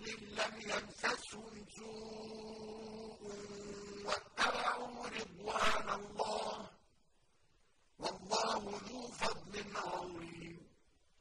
مِّنَ لَّمْ يَمْسَسْهُمْ